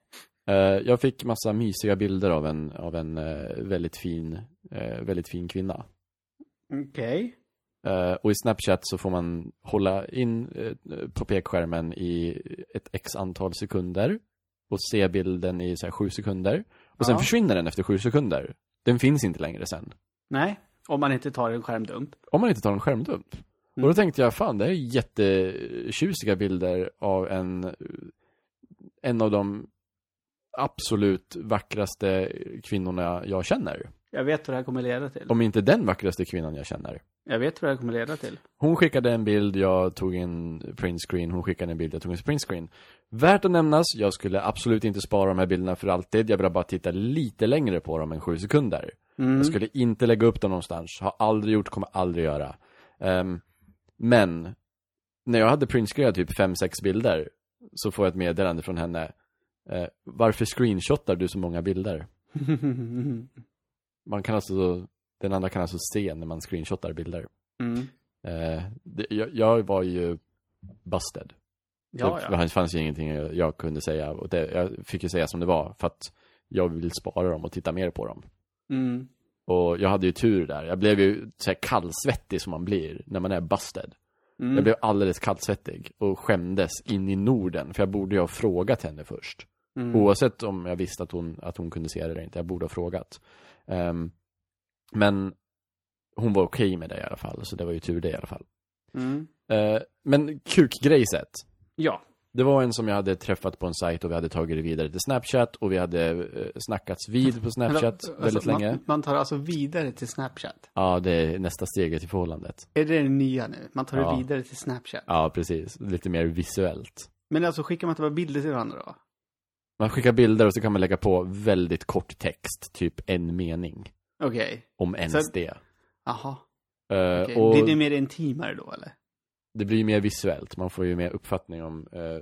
Eh, jag fick massa mysiga bilder av en, av en eh, väldigt fin, eh, väldigt fin kvinna. Okej. Eh, och i Snapchat så får man hålla in på pekskärmen i ett x antal sekunder och se bilden i så här sju sekunder. Och sen Ja. försvinner den efter sju sekunder. Den finns inte längre sen. Nej. Om man inte tar en skärmdump. Om man inte tar en skärmdump. Mm. Och då tänkte jag, fan det är jättetjusiga bilder av en, en av de absolut vackraste kvinnorna jag känner. Jag vet vad det här kommer leda till. Om inte den vackraste kvinnan jag känner. Jag vet vad det här kommer leda till. Hon skickade en bild, jag tog en printscreen, hon skickade en bild, jag tog en printscreen. Värt att nämnas, jag skulle absolut inte spara de här bilderna för alltid, jag ville bara titta lite längre på dem än sju sekunder. Mm. Jag skulle inte lägga upp dem någonstans, har aldrig gjort, kommer aldrig göra. Ehm, men, när jag hade printscreenat typ fem sex bilder, så får jag ett meddelande från henne. Eh, varför screenshotar du så många bilder? (laughs) Man kan alltså, den andra kan alltså se när man screenshotar bilder. mm. Eh, det, jag, jag var ju busted. Ja, det ja. fanns- fanns ju ingenting jag, jag kunde säga. Och det, jag fick ju säga som det var, för att jag vill spara dem och titta mer på dem. Mm. Och jag hade ju tur där. Jag blev ju så här kallsvettig som man blir när man är busted. Mm. Jag blev alldeles kallsvettig och skämdes in i Norden. För jag borde ju ha frågat henne först. Mm. Oavsett om jag visste att hon, att hon kunde se det eller inte. Jag borde ha frågat. Ehm, men hon var okej med det i alla fall. Så det var ju tur det i alla fall. Mm. Eh, men kukgrejset. Ja. Det var en som jag hade träffat på en sajt och vi hade tagit det vidare till Snapchat och vi hade eh, snackats vid på Snapchat Alltså, väldigt länge. Man, man tar alltså vidare till Snapchat. Ja, det är nästa steget i förhållandet. Är det det nya nu? Man tar Ja. det vidare till Snapchat. Ja, precis. Lite mer visuellt. Men alltså skickar man inte bara bilder till varandra då? Man skickar bilder och så kan man lägga på väldigt kort text, typ en mening. Okej. Om ens Så- det. Jaha. Eh, Okej. och Blir det mer intimare då eller? Det blir ju mer visuellt. Man får ju mer uppfattning om eh,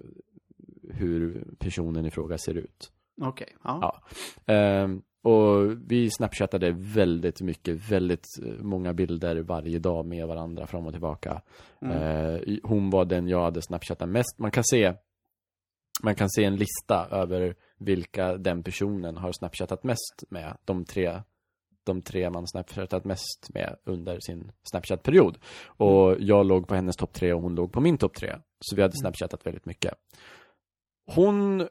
hur personen i fråga ser ut. Okej. Ja. Ja. Ehm, och vi snapchattade väldigt mycket, väldigt eh, många bilder varje dag med varandra fram och tillbaka. Mm. Eh, hon var den jag hade snapchattat mest. Man kan se man kan se en lista över vilka den personen har snapchattat mest med. De tre de tre man snapchatat mest med under sin Snapchat-period. Och jag låg på hennes topp tre och hon låg på min topp tre. Så vi hade Snapchatat väldigt mycket. Hon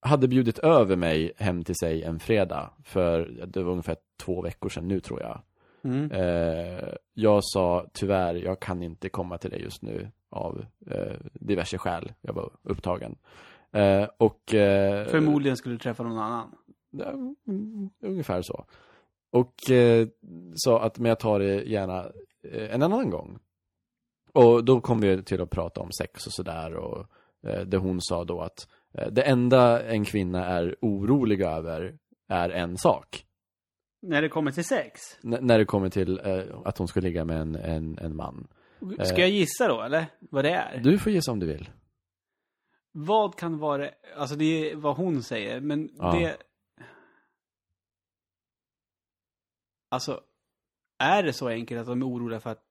hade bjudit över mig hem till sig en fredag för det var ungefär två veckor sedan nu tror jag. Mm. Eh, jag sa tyvärr, jag kan inte komma till dig just nu av eh, diverse skäl. Jag var upptagen. Eh, och... Förmodligen skulle du träffa någon annan. Mm, ungefär så. Och eh, sa att men jag tar det gärna eh, en annan gång. Och då kom vi till att prata om sex och sådär och eh, det hon sa då att eh, det enda en kvinna är orolig över är en sak. När det kommer till sex. N- när det kommer till eh, att hon ska ligga med en, en, en man. Ska jag gissa då, eller? Vad det är? Du får gissa om du vill. Vad kan vara... Alltså det är vad hon säger, men Ja. det... Alltså, är det så enkelt att de är oroliga för att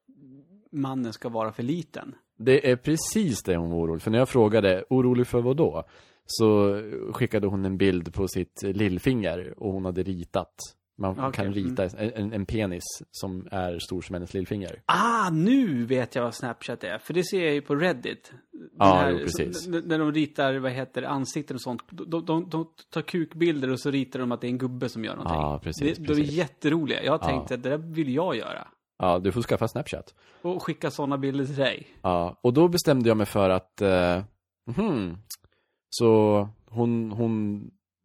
mannen ska vara för liten? Det är precis det hon var orolig för. När jag frågade, orolig för vad då? Så skickade hon en bild på sitt lillfinger och hon hade ritat. Man Okej, kan rita en, en penis som är stor som hennes lillfinger. Ah, nu vet jag vad Snapchat är. För det ser jag ju på Reddit. Den Ja, jo, precis. så- när de ritar, vad heter ansikten och sånt. De, de, de tar kukbilder och så ritar de att det är en gubbe som gör någonting. Ja, precis, Det, de är precis. jätteroliga. Jag har Ja. tänkt att det där vill jag göra. Ja, du får skaffa Snapchat. Och skicka sådana bilder till dig. Ja, och då bestämde jag mig för att, eh, mhm, så hon, hon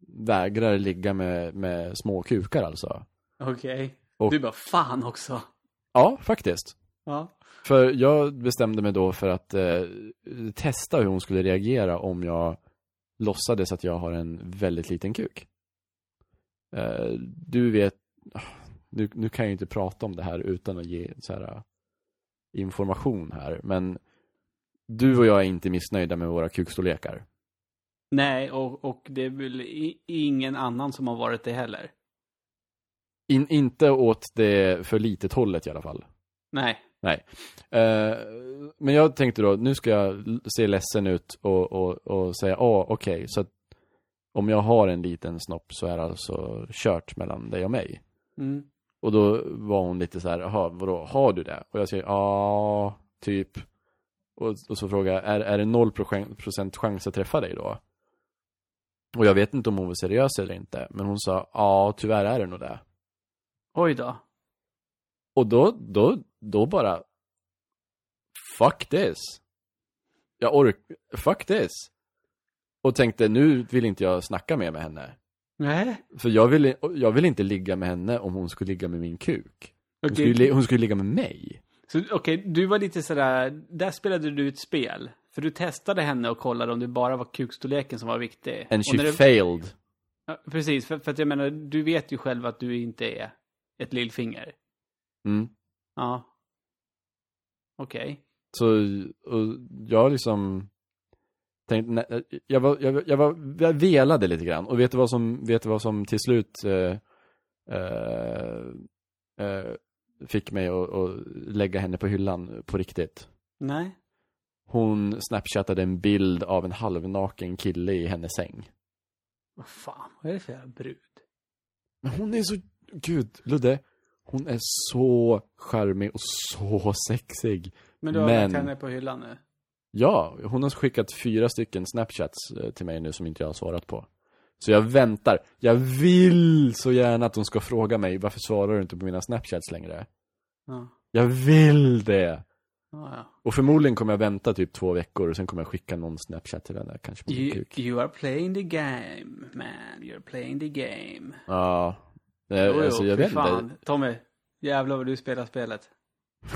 vägrar ligga med, med små kukar alltså. Okej. Och- Du bara, fan också. Ja, faktiskt. Ja. För jag bestämde mig då för att eh, testa hur hon skulle reagera om jag låtsades att jag har en väldigt liten kuk. Eh, du vet, nu, nu kan jag ju inte prata om det här utan att ge så här, eh, information här, men du och jag är inte missnöjda med våra kukstorlekar. Nej, och, och det är väl ingen annan som har varit det heller. In, inte åt det för litet hållet i alla fall. Nej. Nej. Eh, men jag tänkte då, nu ska jag se ledsen ut och, och, och säga, ja ah, okej, så att om jag har en liten snopp så är det alltså kört mellan dig och mig. Mm. Och då var hon lite så här, jaha, vadå, har du det? Och jag säger, ja, typ. Och, och så frågar jag, är, är det 0% chans att träffa dig då? Och jag vet inte om hon var seriös eller inte, men hon sa, ja, tyvärr är det nog det. Oj då. Och då, då, då bara Fuck this Jag ork, fuck this Och tänkte, nu vill inte jag snacka mer med henne Nej. För jag vill, jag vill inte ligga med henne om hon skulle ligga med min kuk Hon, Okej, skulle, hon skulle ligga med mig så, okej, du var lite sådär, där spelade du ett spel. För du testade henne och kollade om det bara var kukstorleken som var viktig. And she det- failed Ja, precis, för, för att jag menar, du vet ju själv att du inte är ett lillfinger. mm. Ja. Okej. Så, och jag liksom tänkte, nej, jag var, jag, jag var, jag velade lite grann och vet du vad som, vet du vad som till slut eh, eh, eh, fick mig att, att lägga henne på hyllan på riktigt? Nej. Hon snapchattade en bild av en halvnaken kille i hennes säng. Vad fan, vad är det för jävla brud? Men hon är så, gud, Ludde, hon är så charmig och så sexig. Men du har Men- lagt henne på hyllan nu? Ja, hon har skickat fyra stycken snapchats eh, till mig nu som inte jag har svarat på. Så jag väntar. Jag vill så gärna att hon ska fråga mig varför svarar du inte på mina snapchats längre? Ja. Jag vill det! Ja. Och förmodligen kommer jag vänta typ två veckor och sen kommer jag skicka någon snapchat till henne, kanske på You, kuk. you are playing the game, man. You're playing the game. Ja. Eh, Jo, alltså jag vet fan. inte. Tommy, jävlar vad du spelar spelet.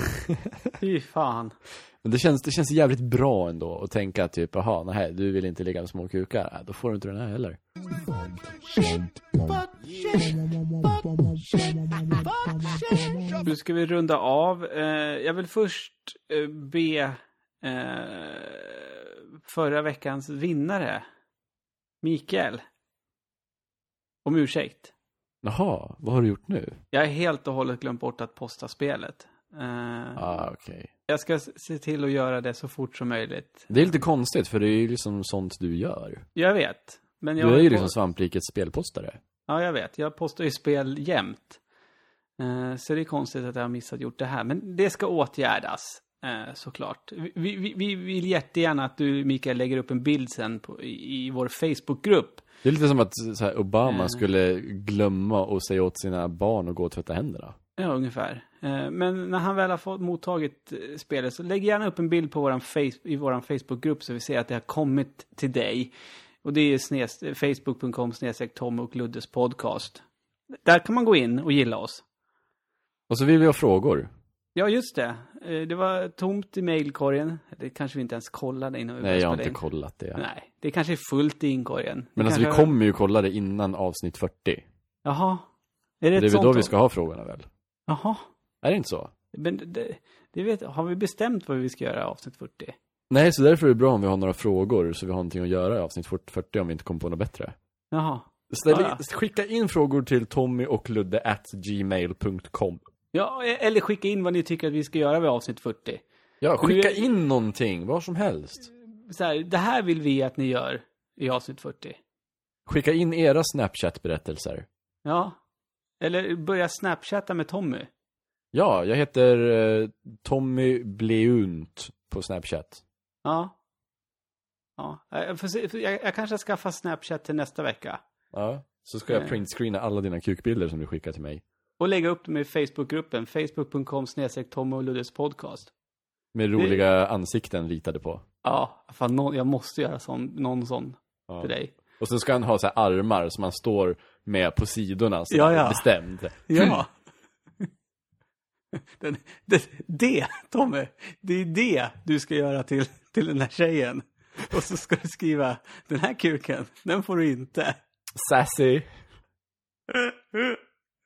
(laughs) fy fan. Men det känns, det känns jävligt bra ändå att tänka typ, jaha, nej, du vill inte ligga med små kukar. Nej, då får du inte den här heller. Nu ska vi runda av. Eh, jag vill först eh, be eh, förra veckans vinnare, Mikael, om ursäkt. Jaha, vad har du gjort nu? Jag har helt och hållet glömt bort att posta spelet. Eh, Ah, okej. Jag ska se till att göra det så fort som möjligt. Det är lite konstigt för det är ju liksom sånt du gör. Jag vet. Men jag Du är ju har- liksom svamprikets spelpostare. Ja, jag vet. Jag postar ju spel jämt. Eh, så det är konstigt att jag har missat gjort det här. Men det ska åtgärdas. Eh, såklart. Vi, vi, vi vill jättegärna att du, Mikael, lägger upp en bild sen på, i, i vår Facebookgrupp. Det är lite som att här, Obama Mm. skulle glömma och säga åt sina barn att gå och tvätta händerna. Ja, ungefär. Eh, Men när han väl har fått mottagit eh, spelet så lägg gärna upp en bild på våran face, i vår Facebookgrupp så vi ser att det har kommit till dig. Och det är facebook.com snedstreck Tom och Luddes podcast. Där kan man gå in och gilla oss. Och så vill vi ha frågor. Ja, just det. Eh, Det var tomt i mailkorgen. Det kanske vi inte ens kollade innan vi Nej, jag har inte in. kollat det. Nej, det kanske är fullt i inkorgen. Men Det alltså vi kommer ju kolla det innan avsnitt 40. Jaha. Är det, Det är väl då vi ska ha frågorna väl? Jaha. Är det inte så? Men det, det vet, har vi bestämt vad vi ska göra i avsnitt 40? Nej, så därför är det bra om vi har några frågor så vi har någonting att göra i avsnitt 40 om vi inte kommer på något bättre. Jaha. Ställ, Ah, ja. Skicka in frågor till Tommy och Ludde at gmail.com. Ja, eller skicka in vad ni tycker att vi ska göra vid avsnitt 40. Ja, skicka Nu- in någonting, vad som helst. Så här, det här vill vi att ni gör i avsnitt 40. Skicka in era Snapchat-berättelser. Ja. Eller börja snapchatta med Tommy. Ja, jag heter eh, Tommy Bleunt på Snapchat. Ja. Ja, jag, se, jag, jag kanske skaffar Snapchat till nästa vecka. Ja. Så ska jag Eh. printscreena alla dina kukbilder som du skickar till mig. Och lägga upp dem i Facebookgruppen. Facebook.com snedstreck Tommy och Luddes podcast. Med roliga ansikten ritade på. Ja, fan, någon, jag måste göra sån, någon sån Ja. till dig. Och så ska han ha så armar som han står med på sidorna så Ja, ja. bestämt. (laughs) Ja. (laughs) Den, det, det, Tommy, det är det du ska göra till, till den här tjejen. Och så ska du skriva, den här kuken, den får du inte. Sassy. (laughs)